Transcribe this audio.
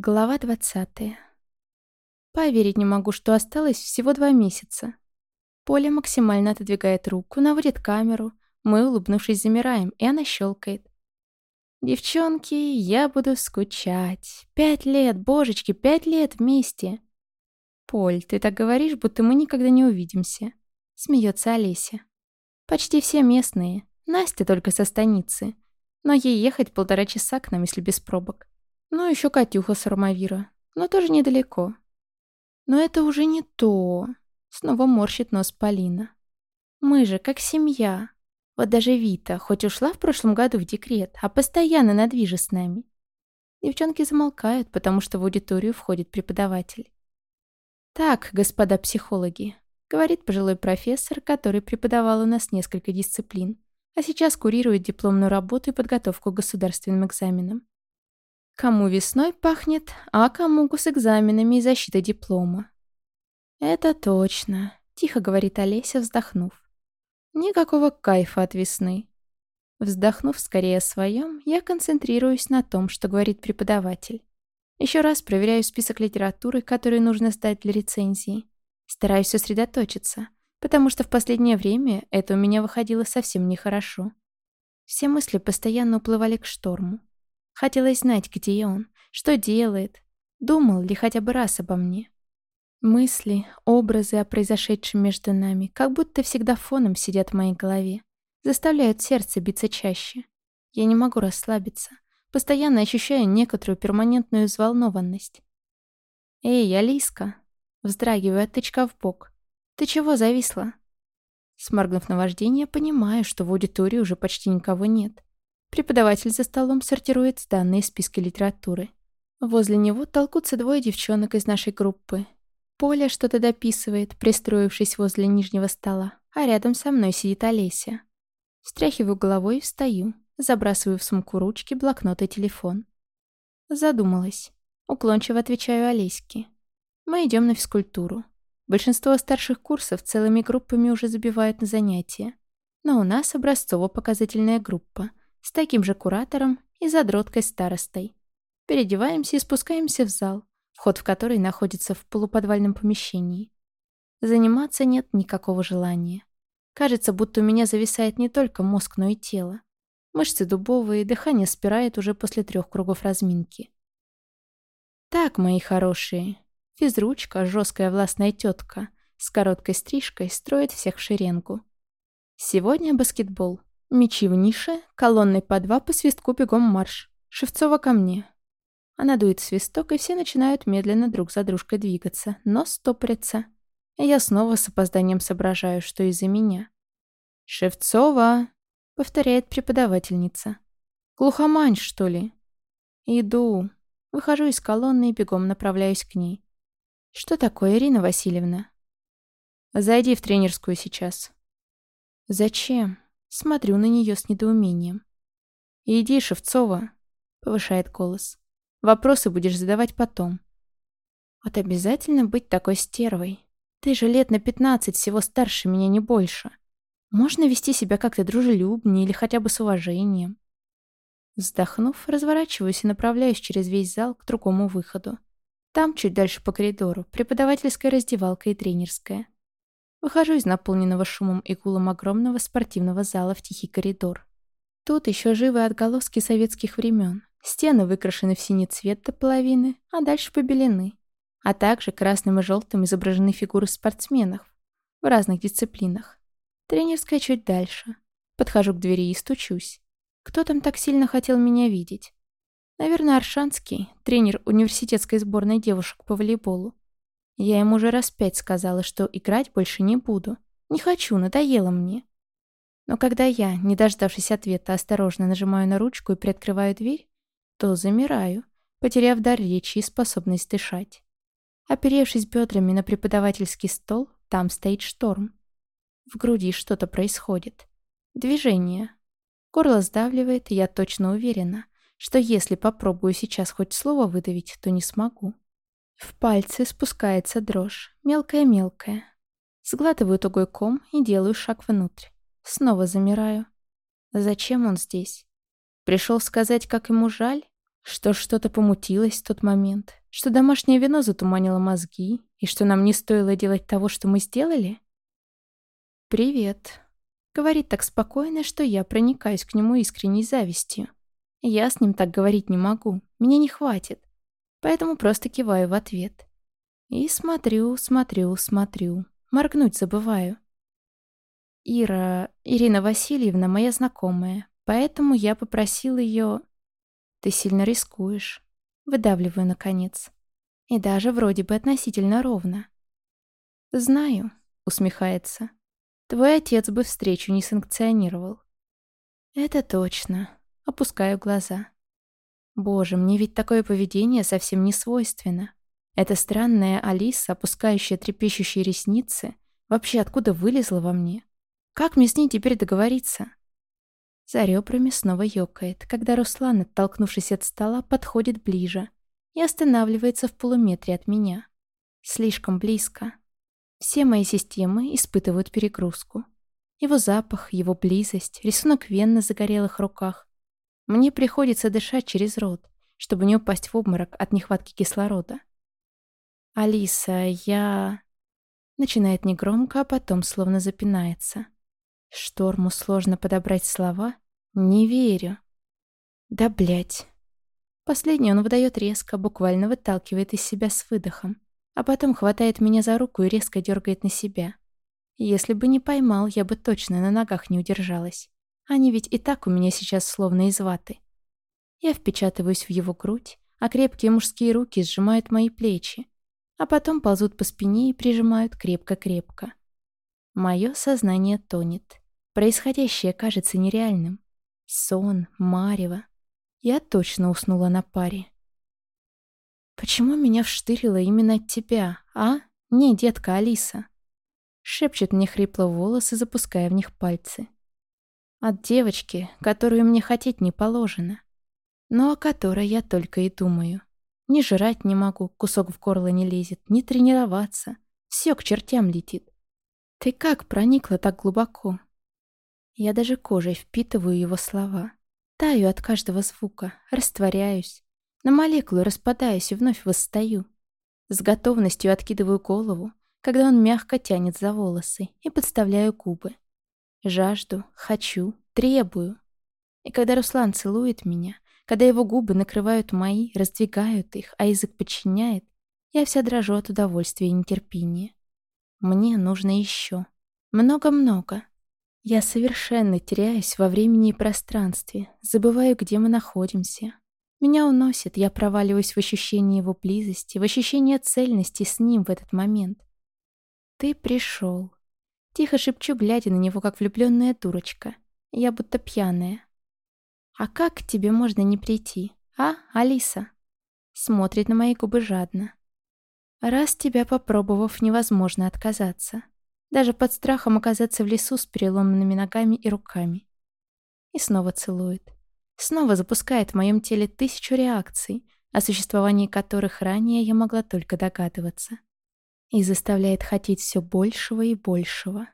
Глава 20. Поверить не могу, что осталось всего два месяца. Поля максимально отодвигает руку, наводит камеру. Мы, улыбнувшись, замираем, и она щелкает. «Девчонки, я буду скучать. Пять лет, божечки, пять лет вместе!» «Поль, ты так говоришь, будто мы никогда не увидимся», — смеется Олеся. «Почти все местные. Настя только со станицы. Но ей ехать полтора часа к нам, если без пробок. Ну, еще Катюха с Армавира. Но тоже недалеко. Но это уже не то. Снова морщит нос Полина. Мы же как семья. Вот даже Вита, хоть ушла в прошлом году в декрет, а постоянно на движе с нами. Девчонки замолкают, потому что в аудиторию входит преподаватель. «Так, господа психологи», — говорит пожилой профессор, который преподавал у нас несколько дисциплин, а сейчас курирует дипломную работу и подготовку к государственным экзаменам. Кому весной пахнет, а кому госэкзаменами и защитой диплома. «Это точно», — тихо говорит Олеся, вздохнув. «Никакого кайфа от весны». Вздохнув скорее о своем, я концентрируюсь на том, что говорит преподаватель. Еще раз проверяю список литературы, которую нужно сдать для рецензии. Стараюсь сосредоточиться, потому что в последнее время это у меня выходило совсем нехорошо. Все мысли постоянно уплывали к шторму. Хотелось знать, где он, что делает, думал ли хотя бы раз обо мне. Мысли, образы о произошедшем между нами как будто всегда фоном сидят в моей голове, заставляют сердце биться чаще. Я не могу расслабиться, постоянно ощущаю некоторую перманентную взволнованность. «Эй, Алиска!» Вздрагиваю от тычка в бок. «Ты чего зависла?» Сморгнув на вождение, понимаю, что в аудитории уже почти никого нет. Преподаватель за столом сортирует данные списки литературы. Возле него толкутся двое девчонок из нашей группы. Поля что-то дописывает, пристроившись возле нижнего стола, а рядом со мной сидит Олеся. Встряхиваю головой и встаю, забрасываю в сумку ручки, блокнот и телефон. Задумалась. Уклончиво отвечаю Олеське. Мы идем на физкультуру. Большинство старших курсов целыми группами уже забивают на занятия. Но у нас образцово-показательная группа, с таким же куратором и задроткой старостой. Переодеваемся и спускаемся в зал, вход в который находится в полуподвальном помещении. Заниматься нет никакого желания. Кажется, будто у меня зависает не только мозг, но и тело. Мышцы дубовые, дыхание спирает уже после трех кругов разминки. Так, мои хорошие. Физручка, жесткая властная тетка, с короткой стрижкой строит всех в шеренгу. Сегодня баскетбол. Мечи в нише, колонной по два по свистку бегом марш. Шевцова ко мне. Она дует свисток, и все начинают медленно друг за дружкой двигаться, но стопорятся. И я снова с опозданием соображаю, что из-за меня. «Шевцова!» — повторяет преподавательница. «Глухомань, что ли?» «Иду». Выхожу из колонны и бегом направляюсь к ней. «Что такое, Ирина Васильевна?» «Зайди в тренерскую сейчас». «Зачем?» Смотрю на нее с недоумением. «Иди, Шевцова», — повышает голос. «Вопросы будешь задавать потом». «Вот обязательно быть такой стервой. Ты же лет на пятнадцать всего старше меня, не больше. Можно вести себя как-то дружелюбнее или хотя бы с уважением». Вздохнув, разворачиваюсь и направляюсь через весь зал к другому выходу. Там, чуть дальше по коридору, преподавательская раздевалка и тренерская. Выхожу из наполненного шумом и гулом огромного спортивного зала в тихий коридор. Тут еще живы отголоски советских времен. Стены выкрашены в синий цвет до половины, а дальше побелены. А также красным и желтым изображены фигуры спортсменов в разных дисциплинах. Тренерская чуть дальше. Подхожу к двери и стучусь. Кто там так сильно хотел меня видеть? Наверное, Аршанский, тренер университетской сборной девушек по волейболу. Я ему уже раз пять сказала, что играть больше не буду. Не хочу, надоело мне. Но когда я, не дождавшись ответа, осторожно нажимаю на ручку и приоткрываю дверь, то замираю, потеряв дар речи и способность дышать. Оперевшись бедрами на преподавательский стол, там стоит шторм. В груди что-то происходит. Движение. Горло сдавливает, и я точно уверена, что если попробую сейчас хоть слово выдавить, то не смогу. В пальцы спускается дрожь, мелкая-мелкая. Сглатываю тугой ком и делаю шаг внутрь. Снова замираю. Зачем он здесь? Пришел сказать, как ему жаль? Что что-то помутилось в тот момент, что домашнее вино затуманило мозги, и что нам не стоило делать того, что мы сделали? «Привет», — говорит так спокойно, что я проникаюсь к нему искренней завистью. Я с ним так говорить не могу, меня не хватит, поэтому просто киваю в ответ. И смотрю, смотрю, смотрю, моргнуть забываю. Ира, Ирина Васильевна моя знакомая, поэтому я попросил ее... Ты сильно рискуешь. Выдавливаю, наконец. И даже вроде бы относительно ровно. «Знаю», — усмехается. «Твой отец бы встречу не санкционировал». «Это точно». Опускаю глаза. Боже, мне ведь такое поведение совсем не свойственно. Эта странная Алиса, опускающая трепещущие ресницы, вообще откуда вылезла во мне? Как мне с ней теперь договориться? За ребрами снова ёкает, когда Руслан, оттолкнувшись от стола, подходит ближе и останавливается в полуметре от меня. Слишком близко. Все мои системы испытывают перегрузку. Его запах, его близость, рисунок вен на загорелых руках. Мне приходится дышать через рот, чтобы не упасть в обморок от нехватки кислорода. «Алиса, я...» Начинает негромко, а потом словно запинается. Шторму сложно подобрать слова. Не верю. Да блять. Последний он выдает резко, буквально выталкивает из себя с выдохом, а потом хватает меня за руку и резко дергает на себя. Если бы не поймал, я бы точно на ногах не удержалась. Они ведь и так у меня сейчас словно из ваты. Я впечатываюсь в его грудь, а крепкие мужские руки сжимают мои плечи, а потом ползут по спине и прижимают крепко-крепко. Мое сознание тонет. Происходящее кажется нереальным. Сон, марево. Я точно уснула на паре. «Почему меня вштырило именно от тебя, а? Не, детка Алиса?» Шепчет мне хрипло волосы, запуская в них пальцы. От девочки, которую мне хотеть не положено. Но о которой я только и думаю. Ни жрать не могу, кусок в горло не лезет, ни тренироваться. Все к чертям летит. «Ты как проникла так глубоко?» Я даже кожей впитываю его слова. Таю от каждого звука, растворяюсь. На молекулы распадаюсь и вновь восстаю. С готовностью откидываю голову, когда он мягко тянет за волосы, и подставляю губы. Жажду, хочу, требую. И когда Руслан целует меня, когда его губы накрывают мои, раздвигают их, а язык подчиняет, я вся дрожу от удовольствия и нетерпения. Мне нужно еще. Много-много. Я совершенно теряюсь во времени и пространстве, забываю, где мы находимся. Меня уносит, я проваливаюсь в ощущение его близости, в ощущение цельности с ним в этот момент. «Ты пришел». Тихо шепчу, глядя на него, как влюбленная дурочка. Я будто пьяная. «А как к тебе можно не прийти, а, Алиса?» Смотрит на мои губы жадно. Раз тебя попробовав, невозможно отказаться. Даже под страхом оказаться в лесу с переломанными ногами и руками. И снова целует. Снова запускает в моем теле тысячу реакций, о существовании которых ранее я могла только догадываться. И заставляет хотеть все большего и большего.